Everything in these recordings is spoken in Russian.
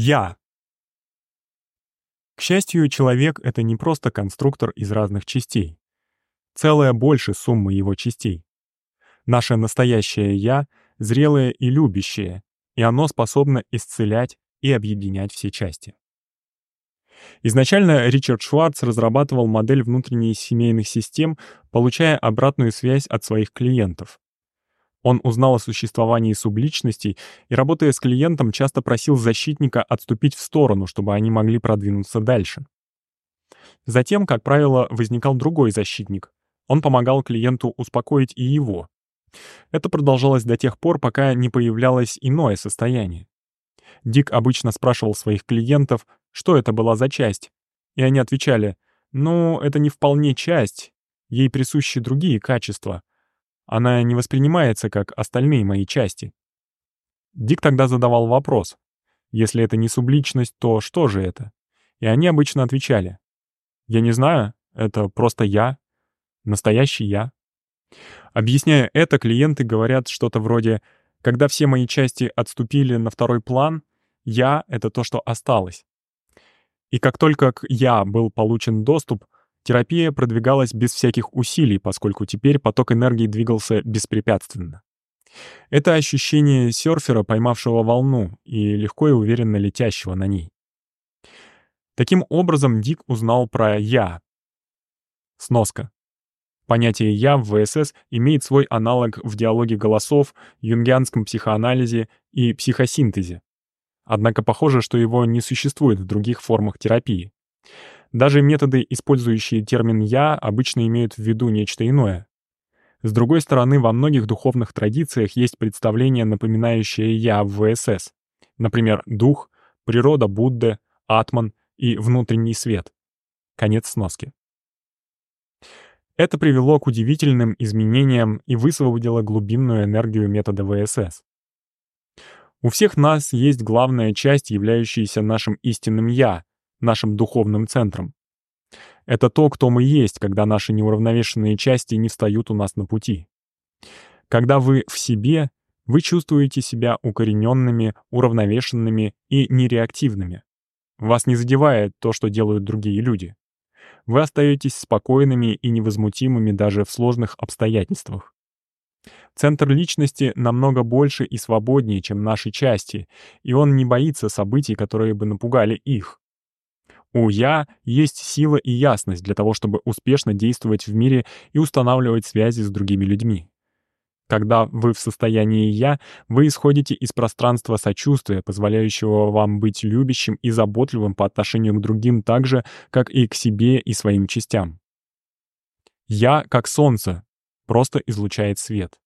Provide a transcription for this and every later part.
Я. К счастью, человек — это не просто конструктор из разных частей. Целая больше суммы его частей. Наше настоящее «я» — зрелое и любящее, и оно способно исцелять и объединять все части. Изначально Ричард Шварц разрабатывал модель внутренних семейных систем, получая обратную связь от своих клиентов. Он узнал о существовании субличностей и, работая с клиентом, часто просил защитника отступить в сторону, чтобы они могли продвинуться дальше. Затем, как правило, возникал другой защитник. Он помогал клиенту успокоить и его. Это продолжалось до тех пор, пока не появлялось иное состояние. Дик обычно спрашивал своих клиентов, что это была за часть, и они отвечали, «Ну, это не вполне часть, ей присущи другие качества, она не воспринимается как остальные мои части. Дик тогда задавал вопрос. Если это не субличность, то что же это? И они обычно отвечали. Я не знаю, это просто я. Настоящий я. Объясняя это, клиенты говорят что-то вроде «Когда все мои части отступили на второй план, я — это то, что осталось». И как только к «я» был получен доступ — Терапия продвигалась без всяких усилий, поскольку теперь поток энергии двигался беспрепятственно. Это ощущение серфера, поймавшего волну и легко и уверенно летящего на ней. Таким образом, Дик узнал про «я». Сноска. Понятие «я» в ВСС имеет свой аналог в диалоге голосов, юнгианском психоанализе и психосинтезе. Однако похоже, что его не существует в других формах терапии. Даже методы, использующие термин «я», обычно имеют в виду нечто иное. С другой стороны, во многих духовных традициях есть представление, напоминающее «я» в ВСС. Например, дух, природа Будды, атман и внутренний свет. Конец сноски. Это привело к удивительным изменениям и высвободило глубинную энергию метода ВСС. У всех нас есть главная часть, являющаяся нашим истинным «я», нашим духовным центром. Это то, кто мы есть, когда наши неуравновешенные части не встают у нас на пути. Когда вы в себе, вы чувствуете себя укорененными, уравновешенными и нереактивными. Вас не задевает то, что делают другие люди. Вы остаетесь спокойными и невозмутимыми даже в сложных обстоятельствах. Центр личности намного больше и свободнее, чем наши части, и он не боится событий, которые бы напугали их. У «я» есть сила и ясность для того, чтобы успешно действовать в мире и устанавливать связи с другими людьми. Когда вы в состоянии «я», вы исходите из пространства сочувствия, позволяющего вам быть любящим и заботливым по отношению к другим так же, как и к себе и своим частям. «Я» как солнце, просто излучает свет.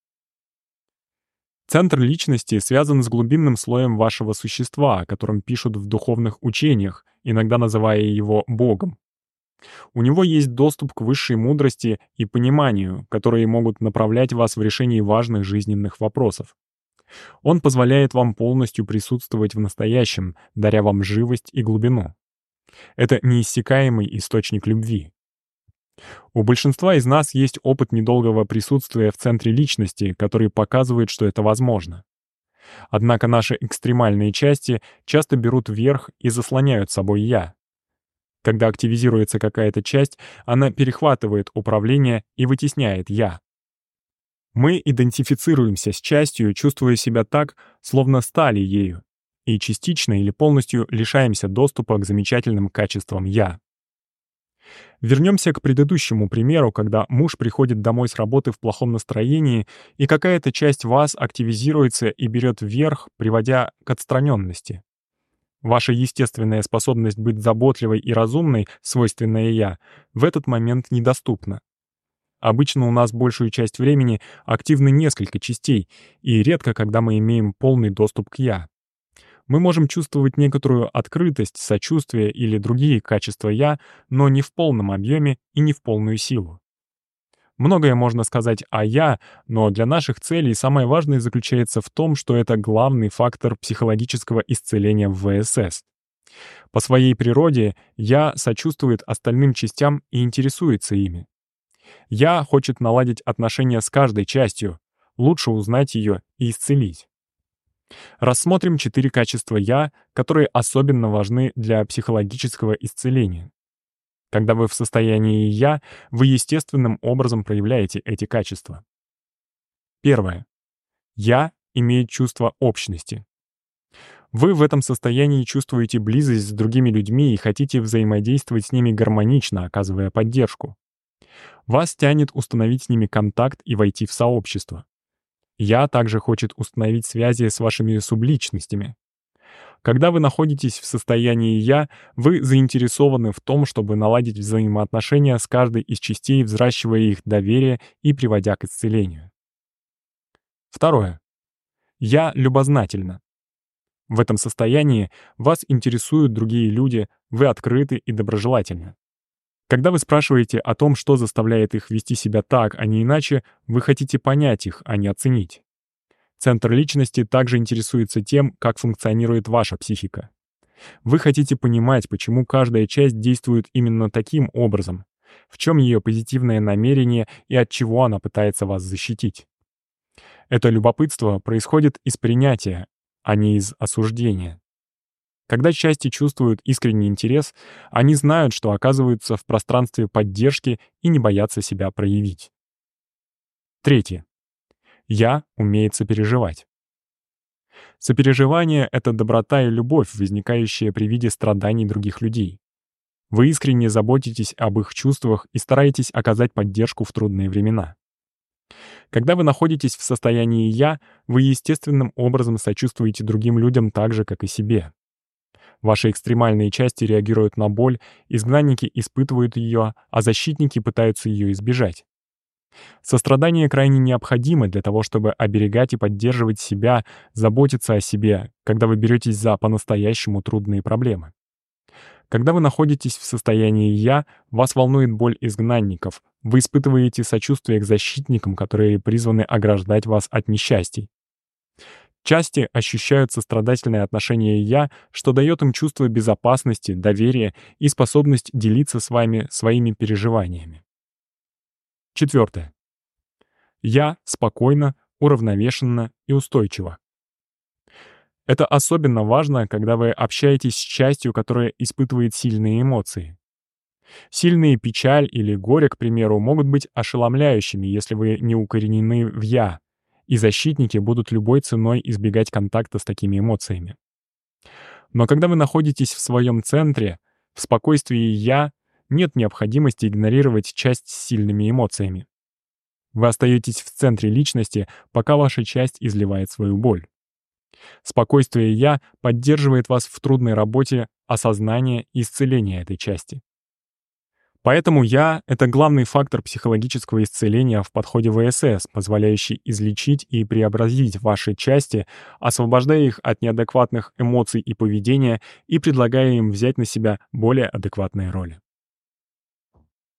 Центр личности связан с глубинным слоем вашего существа, о котором пишут в духовных учениях, иногда называя его Богом. У него есть доступ к высшей мудрости и пониманию, которые могут направлять вас в решении важных жизненных вопросов. Он позволяет вам полностью присутствовать в настоящем, даря вам живость и глубину. Это неиссякаемый источник любви. У большинства из нас есть опыт недолгого присутствия в центре личности, который показывает, что это возможно. Однако наши экстремальные части часто берут верх и заслоняют собой «я». Когда активизируется какая-то часть, она перехватывает управление и вытесняет «я». Мы идентифицируемся с частью, чувствуя себя так, словно стали ею, и частично или полностью лишаемся доступа к замечательным качествам «я». Вернемся к предыдущему примеру, когда муж приходит домой с работы в плохом настроении, и какая-то часть вас активизируется и берет вверх, приводя к отстраненности. Ваша естественная способность быть заботливой и разумной, свойственная «я», в этот момент недоступна. Обычно у нас большую часть времени активны несколько частей, и редко когда мы имеем полный доступ к «я» мы можем чувствовать некоторую открытость, сочувствие или другие качества «я», но не в полном объеме и не в полную силу. Многое можно сказать о «я», но для наших целей самое важное заключается в том, что это главный фактор психологического исцеления в ВСС. По своей природе «я» сочувствует остальным частям и интересуется ими. «Я» хочет наладить отношения с каждой частью, лучше узнать ее и исцелить. Рассмотрим четыре качества «я», которые особенно важны для психологического исцеления. Когда вы в состоянии «я», вы естественным образом проявляете эти качества. Первое. «Я» имеет чувство общности. Вы в этом состоянии чувствуете близость с другими людьми и хотите взаимодействовать с ними гармонично, оказывая поддержку. Вас тянет установить с ними контакт и войти в сообщество. «Я» также хочет установить связи с вашими субличностями. Когда вы находитесь в состоянии «я», вы заинтересованы в том, чтобы наладить взаимоотношения с каждой из частей, взращивая их доверие и приводя к исцелению. Второе. «Я» любознательно. В этом состоянии вас интересуют другие люди, вы открыты и доброжелательны. Когда вы спрашиваете о том, что заставляет их вести себя так, а не иначе, вы хотите понять их, а не оценить. Центр личности также интересуется тем, как функционирует ваша психика. Вы хотите понимать, почему каждая часть действует именно таким образом, в чем ее позитивное намерение и от чего она пытается вас защитить. Это любопытство происходит из принятия, а не из осуждения. Когда части чувствуют искренний интерес, они знают, что оказываются в пространстве поддержки и не боятся себя проявить. Третье. «Я» умеет сопереживать. Сопереживание — это доброта и любовь, возникающие при виде страданий других людей. Вы искренне заботитесь об их чувствах и стараетесь оказать поддержку в трудные времена. Когда вы находитесь в состоянии «я», вы естественным образом сочувствуете другим людям так же, как и себе. Ваши экстремальные части реагируют на боль, изгнанники испытывают ее, а защитники пытаются ее избежать. Сострадание крайне необходимо для того, чтобы оберегать и поддерживать себя, заботиться о себе, когда вы беретесь за по-настоящему трудные проблемы. Когда вы находитесь в состоянии «я», вас волнует боль изгнанников, вы испытываете сочувствие к защитникам, которые призваны ограждать вас от несчастий. Части ощущают сострадательное отношение «я», что дает им чувство безопасности, доверия и способность делиться с вами своими переживаниями. Четвертое. «Я» спокойно, уравновешенно и устойчиво. Это особенно важно, когда вы общаетесь с частью, которая испытывает сильные эмоции. Сильные печаль или горе, к примеру, могут быть ошеломляющими, если вы не укоренены в «я», и защитники будут любой ценой избегать контакта с такими эмоциями. Но когда вы находитесь в своем центре, в спокойствии «я», нет необходимости игнорировать часть с сильными эмоциями. Вы остаетесь в центре личности, пока ваша часть изливает свою боль. Спокойствие «я» поддерживает вас в трудной работе осознания и исцеления этой части. Поэтому «я» — это главный фактор психологического исцеления в подходе ВСС, позволяющий излечить и преобразить ваши части, освобождая их от неадекватных эмоций и поведения и предлагая им взять на себя более адекватные роли.